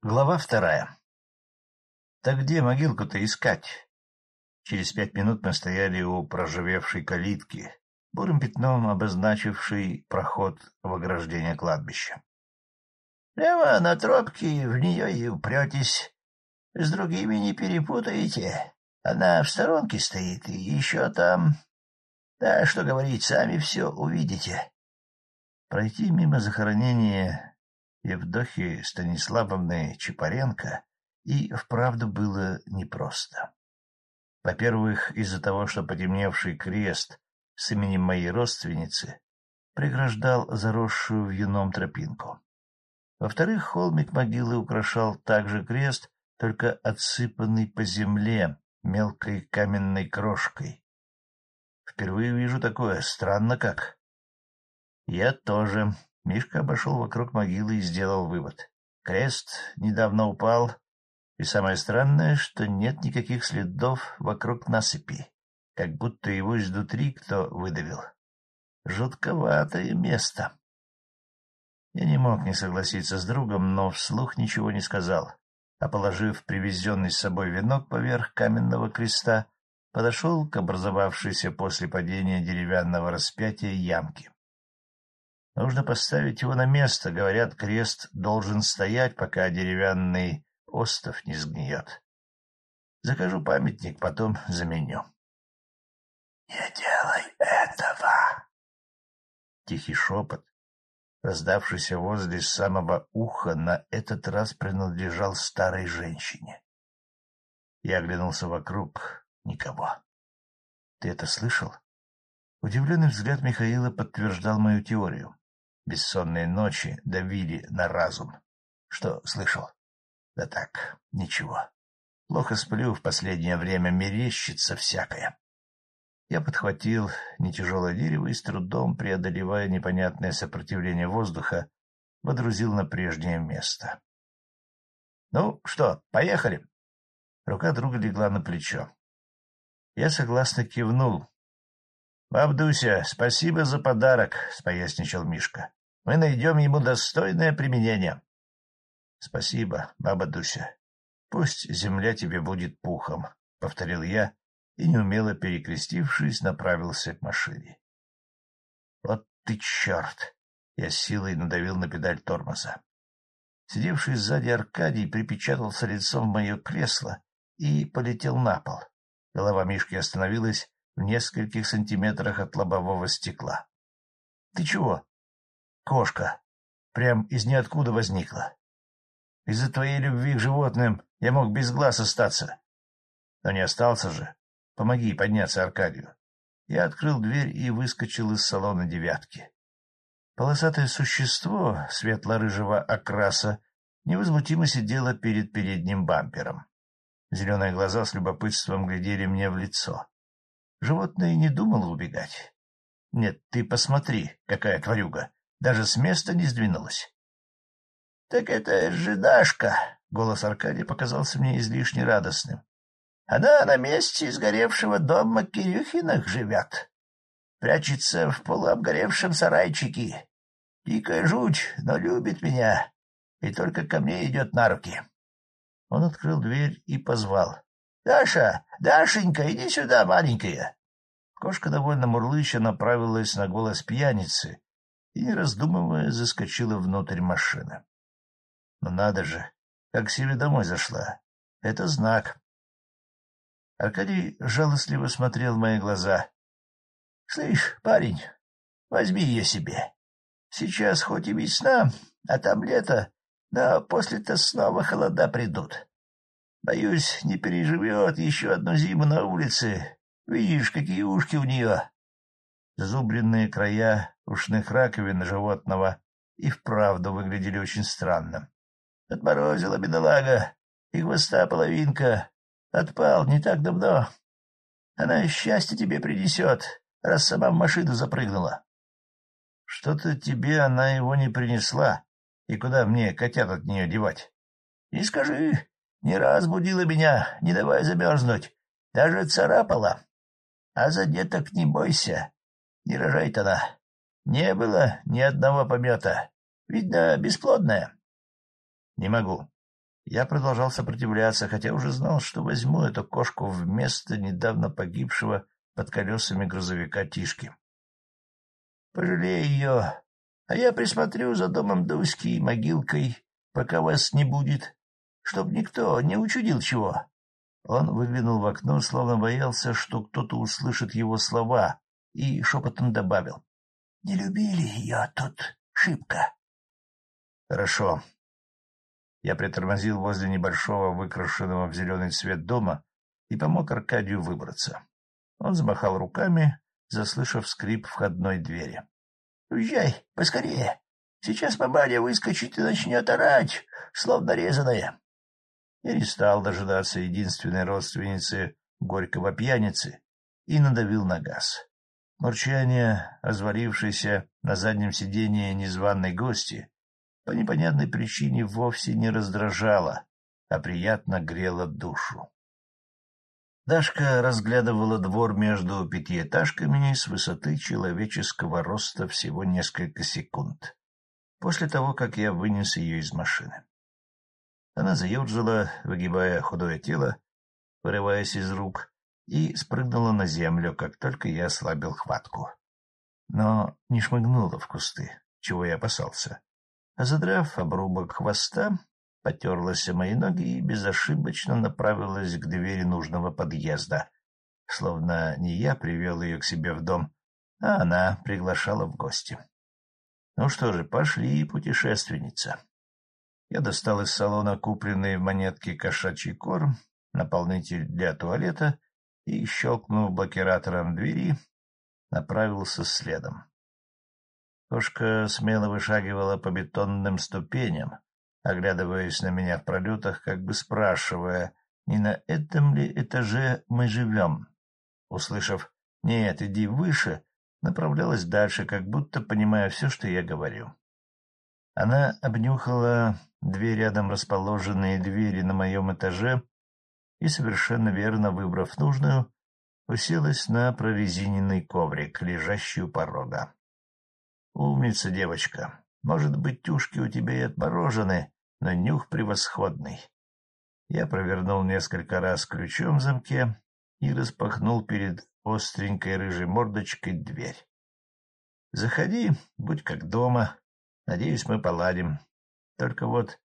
Глава вторая. Так где могилку-то искать? Через пять минут мы стояли у проживевшей калитки, бурым пятном обозначившей проход в ограждение кладбища. — Прямо на тропке в нее и упретесь. С другими не перепутаете. Она в сторонке стоит, и еще там... Да, что говорить, сами все увидите. Пройти мимо захоронения Евдохии Станиславовны Чапаренко и вправду было непросто. Во-первых, из-за того, что потемневший крест с именем моей родственницы преграждал заросшую вьюном тропинку. Во-вторых, холмик могилы украшал также крест, только отсыпанный по земле мелкой каменной крошкой. Впервые вижу такое, странно как. Я тоже, Мишка обошел вокруг могилы и сделал вывод. Крест недавно упал, и самое странное, что нет никаких следов вокруг насыпи, как будто его изнутри кто выдавил. Жутковатое место. Я не мог не согласиться с другом, но вслух ничего не сказал, а, положив привезенный с собой венок поверх каменного креста, подошел к образовавшейся после падения деревянного распятия ямке. Нужно поставить его на место. Говорят, крест должен стоять, пока деревянный остов не сгниет. Закажу памятник, потом заменю. — Не делай этого! Тихий шепот, раздавшийся возле самого уха, на этот раз принадлежал старой женщине. Я оглянулся вокруг. Никого. — Ты это слышал? Удивленный взгляд Михаила подтверждал мою теорию. Бессонные ночи давили на разум. Что слышал? Да так, ничего. Плохо сплю, в последнее время мерещится всякое. Я подхватил нетяжелое дерево и с трудом, преодолевая непонятное сопротивление воздуха, водрузил на прежнее место. — Ну что, поехали? Рука друга легла на плечо. Я согласно кивнул. — Бабдуся, спасибо за подарок, — споясничал Мишка. Мы найдем ему достойное применение. — Спасибо, баба Дуся. Пусть земля тебе будет пухом, — повторил я и, неумело перекрестившись, направился к машине. — Вот ты черт! — я силой надавил на педаль тормоза. Сидевший сзади Аркадий припечатался лицом в мое кресло и полетел на пол. Голова Мишки остановилась в нескольких сантиметрах от лобового стекла. — Ты чего? Кошка. Прям из ниоткуда возникла. Из-за твоей любви к животным я мог без глаз остаться. Но не остался же. Помоги подняться Аркадию. Я открыл дверь и выскочил из салона девятки. Полосатое существо светло-рыжего окраса невозмутимо сидело перед передним бампером. Зеленые глаза с любопытством глядели мне в лицо. Животное не думало убегать. Нет, ты посмотри, какая тварюга. Даже с места не сдвинулась. — Так это же Дашка! — голос Аркадия показался мне излишне радостным. — Она на месте сгоревшего дома Кирюхиных живет. Прячется в полуобгоревшем сарайчике. Дикая жуть, но любит меня, и только ко мне идет на руки. Он открыл дверь и позвал. — Даша, Дашенька, иди сюда, маленькая. Кошка довольно мурлыча направилась на голос пьяницы, и, не раздумывая, заскочила внутрь машины. Но надо же, как себе домой зашла. Это знак. Аркадий жалостливо смотрел в мои глаза. — Слышь, парень, возьми ее себе. Сейчас хоть и весна, а там лето, но после-то снова холода придут. Боюсь, не переживет еще одну зиму на улице. Видишь, какие ушки у нее. Зубренные края ушных раковин животного и вправду выглядели очень странно. Отморозила бедолага, и хвоста половинка. Отпал не так давно. Она счастье тебе принесет, раз сама в машину запрыгнула. Что-то тебе она его не принесла, и куда мне котят от нее девать? Не скажи, не раз будила меня, не давай замерзнуть, даже царапала. А за деток не бойся, не рожает она. Не было ни одного помета. Видно, бесплодная. Не могу. Я продолжал сопротивляться, хотя уже знал, что возьму эту кошку вместо недавно погибшего под колесами грузовика Тишки. — Пожалей ее, а я присмотрю за домом Дуськи и могилкой, пока вас не будет, чтоб никто не учудил чего. Он выглянул в окно, словно боялся, что кто-то услышит его слова, и шепотом добавил. — Не любили ее тут шибко. — Хорошо. Я притормозил возле небольшого, выкрашенного в зеленый цвет дома и помог Аркадию выбраться. Он замахал руками, заслышав скрип входной двери. — Уезжай, поскорее. Сейчас бабаня выскочит и начнет орать, словно резаная. Я не стал дожидаться единственной родственницы горького пьяницы и надавил на газ. Мурчание, развалившееся на заднем сиденье незваной гости, по непонятной причине вовсе не раздражало, а приятно грело душу. Дашка разглядывала двор между пятиэтажками с высоты человеческого роста всего несколько секунд, после того, как я вынес ее из машины. Она заерзала, выгибая худое тело, вырываясь из рук, и спрыгнула на землю, как только я ослабил хватку. Но не шмыгнула в кусты, чего я опасался. А задрав обрубок хвоста, потерлась о мои ноги и безошибочно направилась к двери нужного подъезда, словно не я привел ее к себе в дом, а она приглашала в гости. Ну что же, пошли, путешественница. Я достал из салона купленный в монетке кошачий корм, наполнитель для туалета и, щелкнув блокиратором двери, направился следом. Кошка смело вышагивала по бетонным ступеням, оглядываясь на меня в пролетах, как бы спрашивая, не на этом ли этаже мы живем. Услышав «нет, иди выше», направлялась дальше, как будто понимая все, что я говорю. Она обнюхала две рядом расположенные двери на моем этаже и, совершенно верно выбрав нужную, уселась на прорезиненный коврик, лежащий у порога. — Умница, девочка. Может быть, тюшки у тебя и отморожены, но нюх превосходный. Я провернул несколько раз ключом в замке и распахнул перед остренькой рыжей мордочкой дверь. — Заходи, будь как дома, Надеюсь, мы поладим. Только вот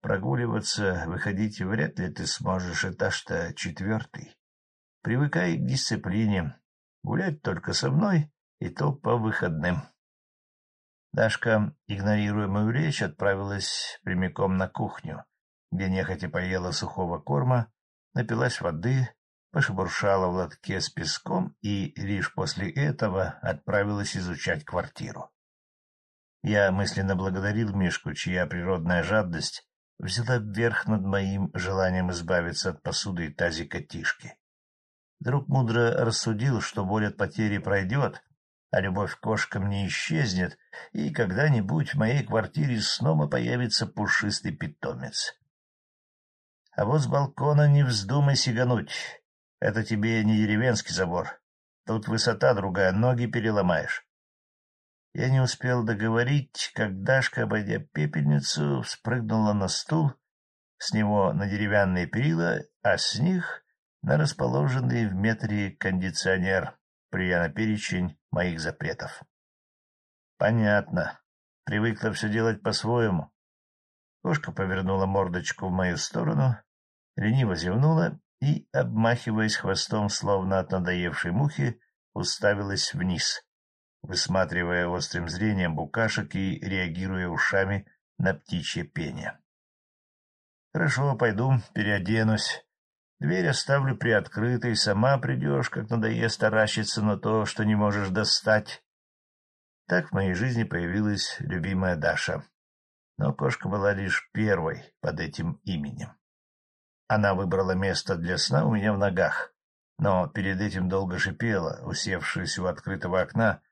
прогуливаться, выходить вряд ли ты сможешь этаж-то четвертый. Привыкай к дисциплине. Гулять только со мной, и то по выходным. Дашка, игнорируя мою речь, отправилась прямиком на кухню, где нехотя поела сухого корма, напилась воды, пошебуршала в лотке с песком и лишь после этого отправилась изучать квартиру. Я мысленно благодарил Мишку, чья природная жадность взяла вверх над моим желанием избавиться от посуды и тазика Тишки. Друг мудро рассудил, что боль от потери пройдет, а любовь к кошкам не исчезнет, и когда-нибудь в моей квартире снова появится пушистый питомец. А вот с балкона не вздумай сигануть. Это тебе не деревенский забор. Тут высота другая, ноги переломаешь. Я не успел договорить, как Дашка, обойдя пепельницу, спрыгнула на стул, с него на деревянные перила, а с них на расположенный в метре кондиционер, прия на перечень моих запретов. Понятно. Привыкла все делать по-своему. Кошка повернула мордочку в мою сторону, лениво зевнула и, обмахиваясь хвостом, словно от надоевшей мухи, уставилась вниз высматривая острым зрением букашек и реагируя ушами на птичье пение. — Хорошо, пойду, переоденусь. Дверь оставлю приоткрытой, сама придешь, как надоест таращиться на то, что не можешь достать. Так в моей жизни появилась любимая Даша. Но кошка была лишь первой под этим именем. Она выбрала место для сна у меня в ногах, но перед этим долго шипела, усевшись у открытого окна,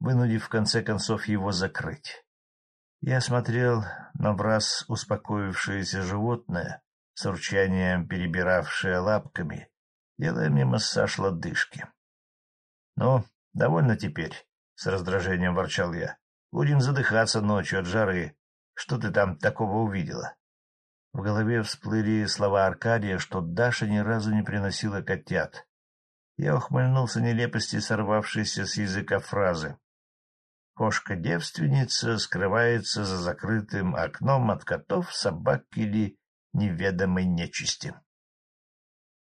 вынудив в конце концов его закрыть. Я смотрел на враз успокоившееся животное, с урчанием перебиравшее лапками, делая мне массаж лодыжки. — Ну, довольно теперь, — с раздражением ворчал я. — Будем задыхаться ночью от жары. Что ты там такого увидела? В голове всплыли слова Аркадия, что Даша ни разу не приносила котят. Я ухмыльнулся нелепости, сорвавшейся с языка фразы. Кошка-девственница скрывается за закрытым окном от котов, собак или неведомой нечисти.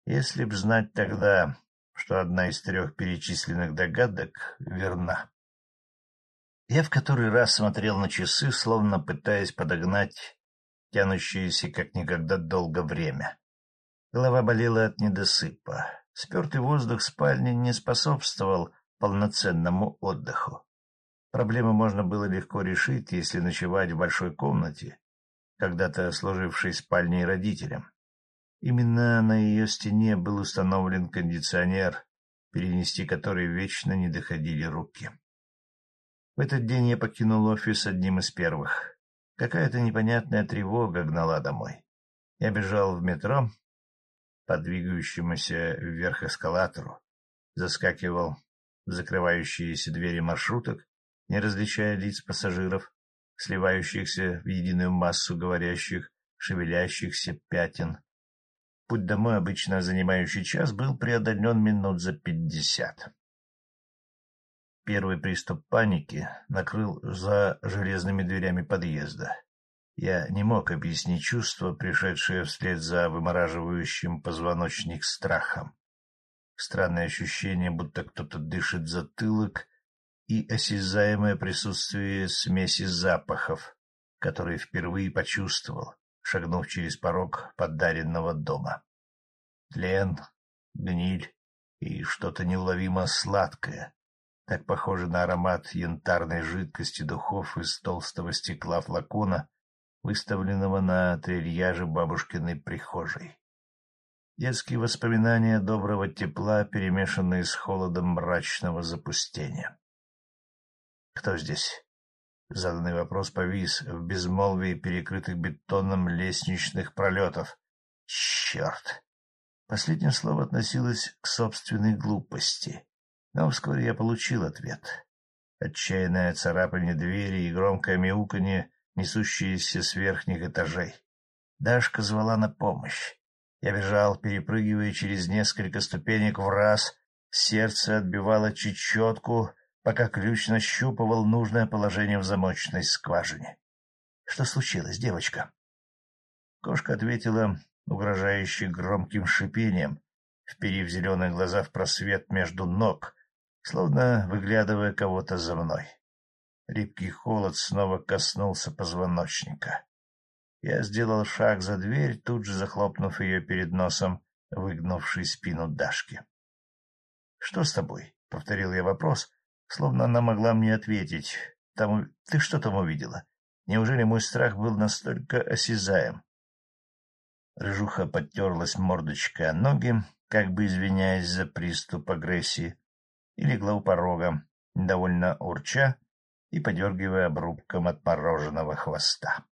Если б знать тогда, что одна из трех перечисленных догадок верна. Я в который раз смотрел на часы, словно пытаясь подогнать тянущееся как никогда долго время. Голова болела от недосыпа. Спертый воздух спальни не способствовал полноценному отдыху. Проблему можно было легко решить, если ночевать в большой комнате, когда-то служившей спальней родителям. Именно на ее стене был установлен кондиционер, перенести который вечно не доходили руки. В этот день я покинул офис одним из первых. Какая-то непонятная тревога гнала домой. Я бежал в метро по двигающемуся вверх эскалатору, заскакивал в закрывающиеся двери маршруток, не различая лиц пассажиров, сливающихся в единую массу говорящих, шевелящихся пятен, Путь домой, обычно занимающий час, был преодолен минут за пятьдесят. Первый приступ паники накрыл за железными дверями подъезда. Я не мог объяснить чувство, пришедшее вслед за вымораживающим позвоночник страхом. Странное ощущение, будто кто-то дышит затылок, и осязаемое присутствие смеси запахов, которые впервые почувствовал, шагнув через порог подаренного дома. Тлен, гниль и что-то неуловимо сладкое, так похоже на аромат янтарной жидкости духов из толстого стекла флакона, выставленного на трильяже бабушкиной прихожей. Детские воспоминания доброго тепла, перемешанные с холодом мрачного запустения. «Кто здесь?» Заданный вопрос повис в безмолвии перекрытых бетоном лестничных пролетов. Черт! Последнее слово относилось к собственной глупости, но вскоре я получил ответ. Отчаянное царапание двери и громкое мяуканье, несущиеся с верхних этажей. Дашка звала на помощь. Я бежал, перепрыгивая через несколько ступенек в раз, сердце отбивало чечетку — пока ключ нащупывал нужное положение в замочной скважине. — Что случилось, девочка? Кошка ответила угрожающе громким шипением, вперив зеленые глаза в просвет между ног, словно выглядывая кого-то за мной. Липкий холод снова коснулся позвоночника. Я сделал шаг за дверь, тут же захлопнув ее перед носом, выгнувший спину Дашки. — Что с тобой? — повторил я вопрос, словно она могла мне ответить. Там... Ты что там увидела? Неужели мой страх был настолько осязаем? Рыжуха подтерлась мордочкой о ноги, как бы извиняясь за приступ агрессии, и легла у порога, довольно урча и подергивая обрубком отмороженного хвоста.